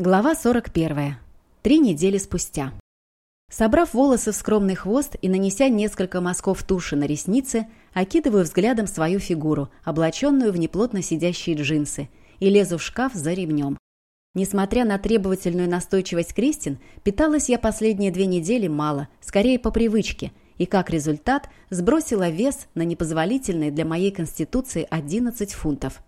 Глава 41. Три недели спустя. Собрав волосы в скромный хвост и нанеся несколько мазков туши на ресницы, окидываю взглядом свою фигуру, облаченную в неплотно сидящие джинсы, и лезу в шкаф за ремнем. Несмотря на требовательную настойчивость Кристин, питалась я последние две недели мало, скорее по привычке, и как результат сбросила вес на непозволительные для моей конституции 11 фунтов.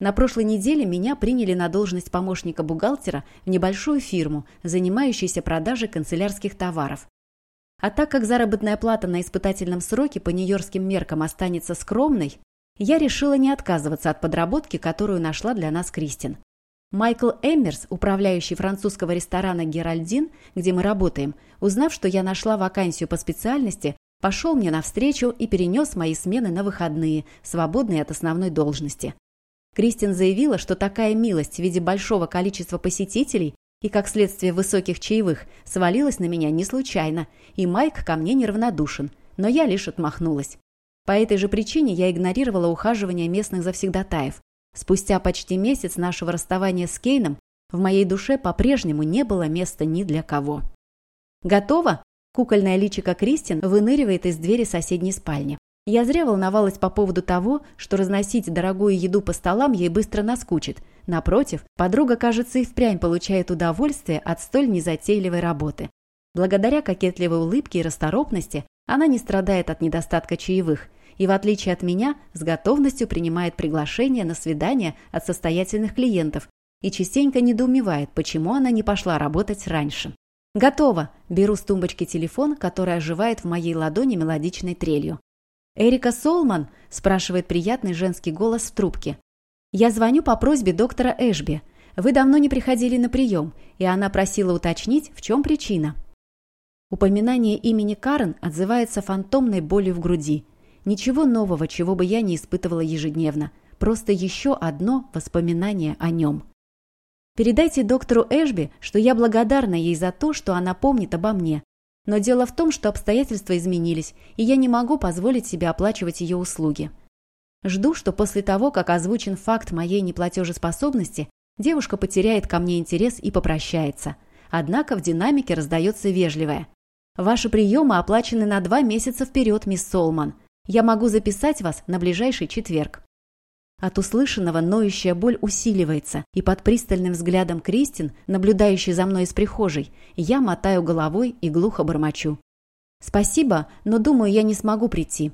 На прошлой неделе меня приняли на должность помощника бухгалтера в небольшую фирму, занимающуюся продажей канцелярских товаров. А так как заработная плата на испытательном сроке по нью-йоркским меркам останется скромной, я решила не отказываться от подработки, которую нашла для нас Кристин. Майкл Эммерс, управляющий французского ресторана «Геральдин», где мы работаем, узнав, что я нашла вакансию по специальности, пошел мне навстречу и перенес мои смены на выходные, свободные от основной должности. Кристин заявила, что такая милость в виде большого количества посетителей и, как следствие высоких чаевых, свалилась на меня не случайно, и Майк ко мне неравнодушен, но я лишь отмахнулась. По этой же причине я игнорировала ухаживание местных завсегдатаев. Спустя почти месяц нашего расставания с Кейном в моей душе по-прежнему не было места ни для кого. «Готово?» Кукольная личико Кристин выныривает из двери соседней спальни. Я зря волновалась по поводу того, что разносить дорогую еду по столам ей быстро наскучит. Напротив, подруга, кажется, и впрямь получает удовольствие от столь незатейливой работы. Благодаря кокетливой улыбке и расторопности она не страдает от недостатка чаевых и, в отличие от меня, с готовностью принимает приглашение на свидание от состоятельных клиентов и частенько недоумевает, почему она не пошла работать раньше. «Готово!» – беру с тумбочки телефон, который оживает в моей ладони мелодичной трелью. «Эрика Солман?» – спрашивает приятный женский голос в трубке. «Я звоню по просьбе доктора Эшби. Вы давно не приходили на прием, и она просила уточнить, в чем причина». Упоминание имени Карен отзывается фантомной болью в груди. Ничего нового, чего бы я не испытывала ежедневно. Просто еще одно воспоминание о нем. Передайте доктору Эшби, что я благодарна ей за то, что она помнит обо мне, но дело в том, что обстоятельства изменились, и я не могу позволить себе оплачивать ее услуги. Жду, что после того, как озвучен факт моей неплатежеспособности, девушка потеряет ко мне интерес и попрощается. Однако в динамике раздается вежливое. «Ваши приемы оплачены на два месяца вперед, мисс Солман. Я могу записать вас на ближайший четверг». От услышанного ноющая боль усиливается, и под пристальным взглядом Кристин, наблюдающей за мной из прихожей, я мотаю головой и глухо бормочу. «Спасибо, но думаю, я не смогу прийти».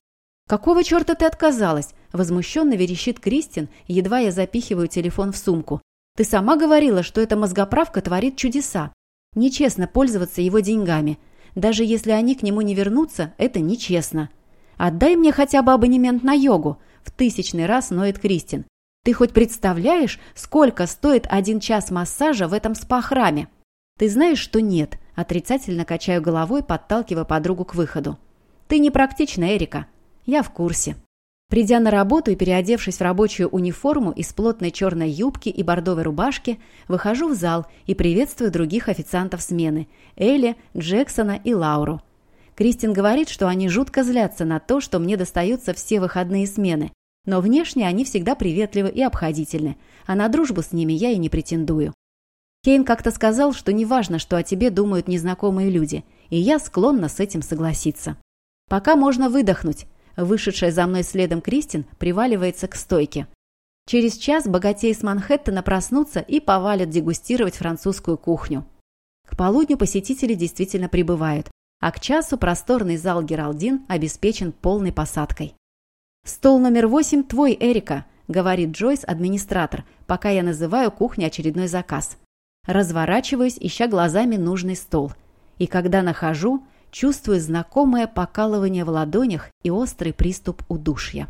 «Какого черта ты отказалась?» – возмущенно верещит Кристин, едва я запихиваю телефон в сумку. «Ты сама говорила, что эта мозгоправка творит чудеса. Нечестно пользоваться его деньгами. Даже если они к нему не вернутся, это нечестно. Отдай мне хотя бы абонемент на йогу», в тысячный раз ноет Кристин. «Ты хоть представляешь, сколько стоит один час массажа в этом спа-храме?» «Ты знаешь, что нет», – отрицательно качаю головой, подталкивая подругу к выходу. «Ты непрактична, Эрика». «Я в курсе». Придя на работу и переодевшись в рабочую униформу из плотной черной юбки и бордовой рубашки, выхожу в зал и приветствую других официантов смены – Элли, Джексона и Лауру. Кристин говорит, что они жутко злятся на то, что мне достаются все выходные смены. Но внешне они всегда приветливы и обходительны, а на дружбу с ними я и не претендую. Кейн как-то сказал, что неважно, что о тебе думают незнакомые люди, и я склонна с этим согласиться. Пока можно выдохнуть. Вышедшая за мной следом Кристин приваливается к стойке. Через час богатеи с Манхэттена проснутся и повалят дегустировать французскую кухню. К полудню посетители действительно прибывают а к часу просторный зал Гералдин обеспечен полной посадкой. «Стол номер восемь твой, Эрика», — говорит Джойс, администратор, пока я называю кухне очередной заказ. Разворачиваюсь, ища глазами нужный стол. И когда нахожу, чувствую знакомое покалывание в ладонях и острый приступ удушья.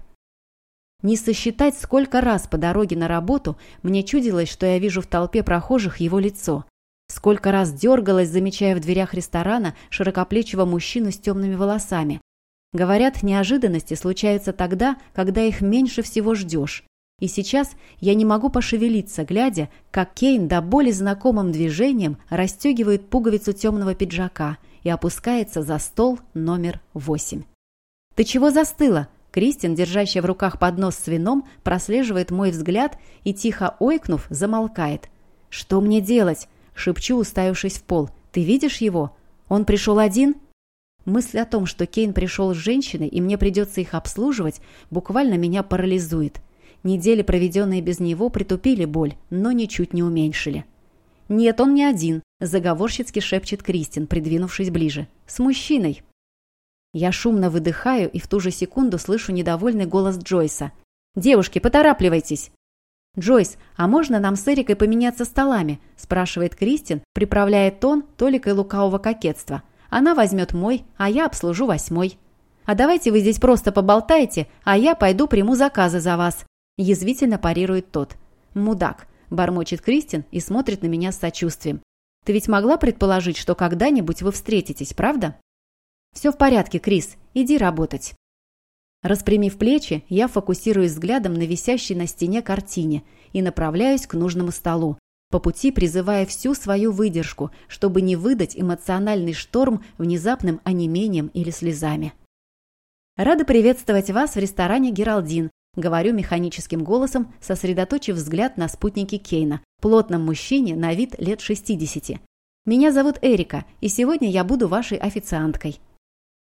Не сосчитать, сколько раз по дороге на работу мне чудилось, что я вижу в толпе прохожих его лицо. Сколько раз дергалась, замечая в дверях ресторана широкоплечего мужчину с темными волосами. Говорят, неожиданности случаются тогда, когда их меньше всего ждешь. И сейчас я не могу пошевелиться, глядя, как Кейн до боли знакомым движением расстегивает пуговицу темного пиджака и опускается за стол номер восемь. «Ты чего застыла?» Кристин, держащая в руках поднос с вином, прослеживает мой взгляд и, тихо ойкнув, замолкает. «Что мне делать?» Шепчу, уставившись в пол. «Ты видишь его? Он пришел один?» Мысль о том, что Кейн пришел с женщиной, и мне придется их обслуживать, буквально меня парализует. Недели, проведенные без него, притупили боль, но ничуть не уменьшили. «Нет, он не один», – заговорщицки шепчет Кристин, придвинувшись ближе. «С мужчиной». Я шумно выдыхаю и в ту же секунду слышу недовольный голос Джойса. «Девушки, поторапливайтесь!» «Джойс, а можно нам с Эрикой поменяться столами?» – спрашивает Кристин, приправляя тон толикой лукавого кокетства. «Она возьмет мой, а я обслужу восьмой». «А давайте вы здесь просто поболтаете, а я пойду приму заказы за вас», – язвительно парирует тот. «Мудак», – бормочет Кристин и смотрит на меня с сочувствием. «Ты ведь могла предположить, что когда-нибудь вы встретитесь, правда?» «Все в порядке, Крис, иди работать». Распрямив плечи, я фокусируюсь взглядом на висящей на стене картине и направляюсь к нужному столу, по пути призывая всю свою выдержку, чтобы не выдать эмоциональный шторм внезапным онемением или слезами. «Рада приветствовать вас в ресторане «Гералдин», говорю механическим голосом, сосредоточив взгляд на спутнике Кейна, плотном мужчине на вид лет 60. «Меня зовут Эрика, и сегодня я буду вашей официанткой».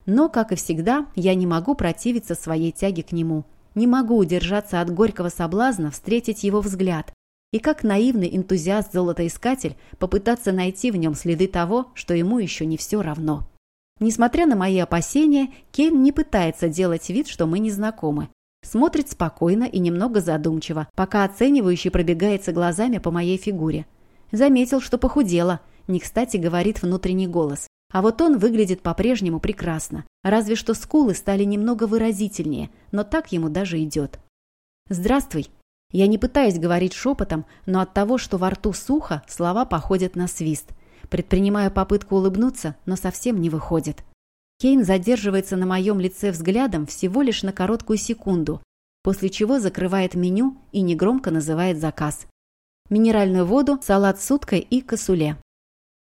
Но, как и всегда, я не могу противиться своей тяге к нему. Не могу удержаться от горького соблазна встретить его взгляд. И как наивный энтузиаст-золотоискатель попытаться найти в нем следы того, что ему еще не все равно. Несмотря на мои опасения, Кейн не пытается делать вид, что мы не знакомы. Смотрит спокойно и немного задумчиво, пока оценивающий пробегается глазами по моей фигуре. Заметил, что похудела. Не кстати говорит внутренний голос. А вот он выглядит по-прежнему прекрасно. Разве что скулы стали немного выразительнее, но так ему даже идет. «Здравствуй». Я не пытаюсь говорить шепотом, но от того, что во рту сухо, слова походят на свист. Предпринимаю попытку улыбнуться, но совсем не выходит. Кейн задерживается на моем лице взглядом всего лишь на короткую секунду, после чего закрывает меню и негромко называет заказ. Минеральную воду, салат с уткой и косуле.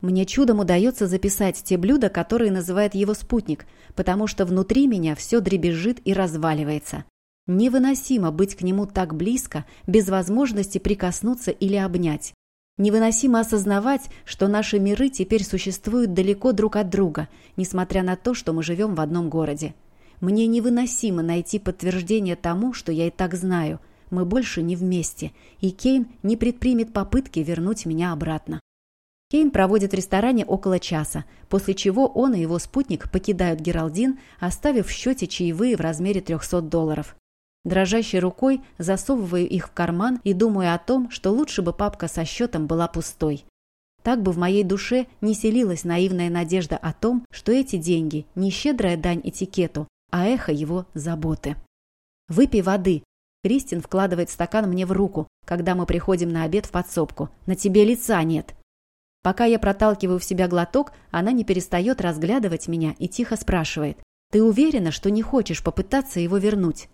Мне чудом удается записать те блюда, которые называет его спутник, потому что внутри меня все дребезжит и разваливается. Невыносимо быть к нему так близко, без возможности прикоснуться или обнять. Невыносимо осознавать, что наши миры теперь существуют далеко друг от друга, несмотря на то, что мы живем в одном городе. Мне невыносимо найти подтверждение тому, что я и так знаю. Мы больше не вместе, и Кейн не предпримет попытки вернуть меня обратно. Кейн проводит в ресторане около часа, после чего он и его спутник покидают Гералдин, оставив в счете чаевые в размере 300 долларов. Дрожащей рукой засовываю их в карман и думаю о том, что лучше бы папка со счетом была пустой. Так бы в моей душе не селилась наивная надежда о том, что эти деньги не щедрая дань этикету, а эхо его заботы. «Выпей воды», Кристин вкладывает стакан мне в руку, когда мы приходим на обед в подсобку. «На тебе лица нет». Пока я проталкиваю в себя глоток, она не перестает разглядывать меня и тихо спрашивает. «Ты уверена, что не хочешь попытаться его вернуть?»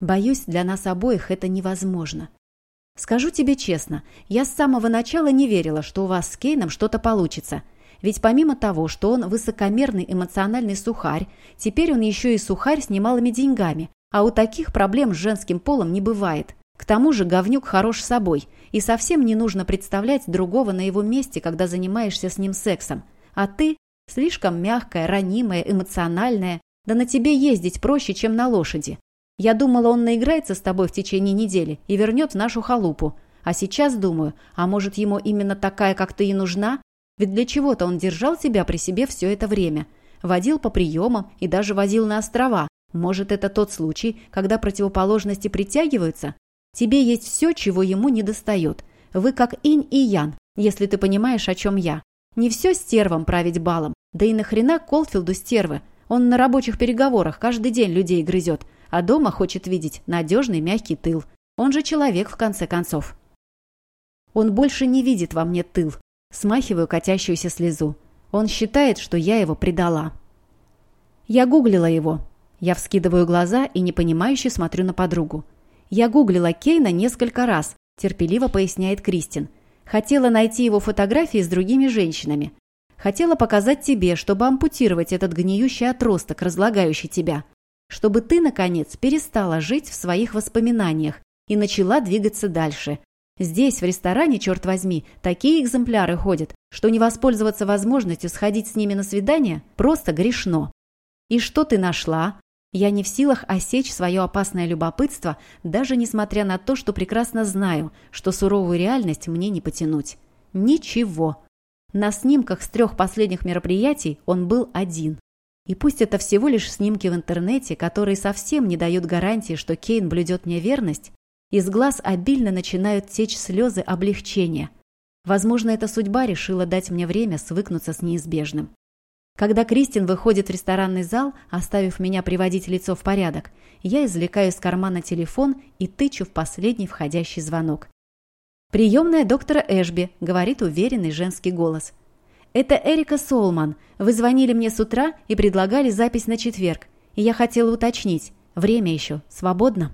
Боюсь, для нас обоих это невозможно. Скажу тебе честно, я с самого начала не верила, что у вас с Кейном что-то получится. Ведь помимо того, что он высокомерный эмоциональный сухарь, теперь он еще и сухарь с немалыми деньгами, а у таких проблем с женским полом не бывает. К тому же говнюк хорош собой, и совсем не нужно представлять другого на его месте, когда занимаешься с ним сексом. А ты слишком мягкая, ранимая, эмоциональная. Да на тебе ездить проще, чем на лошади. Я думала, он наиграется с тобой в течение недели и вернет нашу халупу. А сейчас думаю, а может ему именно такая, как ты и нужна? Ведь для чего-то он держал тебя при себе все это время. Водил по приемам и даже возил на острова. Может, это тот случай, когда противоположности притягиваются? Тебе есть все, чего ему не достает. Вы как инь и ян, если ты понимаешь, о чем я. Не все стервом править балом. Да и нахрена Колфилду стервы? Он на рабочих переговорах каждый день людей грызет, а дома хочет видеть надежный мягкий тыл. Он же человек, в конце концов. Он больше не видит во мне тыл. Смахиваю катящуюся слезу. Он считает, что я его предала. Я гуглила его. Я вскидываю глаза и непонимающе смотрю на подругу. «Я гуглила Кейна несколько раз», – терпеливо поясняет Кристин. «Хотела найти его фотографии с другими женщинами. Хотела показать тебе, чтобы ампутировать этот гниющий отросток, разлагающий тебя. Чтобы ты, наконец, перестала жить в своих воспоминаниях и начала двигаться дальше. Здесь, в ресторане, черт возьми, такие экземпляры ходят, что не воспользоваться возможностью сходить с ними на свидание просто грешно. И что ты нашла? Я не в силах осечь свое опасное любопытство, даже несмотря на то, что прекрасно знаю, что суровую реальность мне не потянуть. Ничего. На снимках с трех последних мероприятий он был один. И пусть это всего лишь снимки в интернете, которые совсем не дают гарантии, что Кейн блюдет мне верность, из глаз обильно начинают течь слезы облегчения. Возможно, эта судьба решила дать мне время свыкнуться с неизбежным. Когда Кристин выходит в ресторанный зал, оставив меня приводить лицо в порядок, я извлекаю из кармана телефон и тычу в последний входящий звонок. «Приемная доктора Эшби», — говорит уверенный женский голос. «Это Эрика Солман. Вы звонили мне с утра и предлагали запись на четверг. И я хотела уточнить. Время еще свободно?»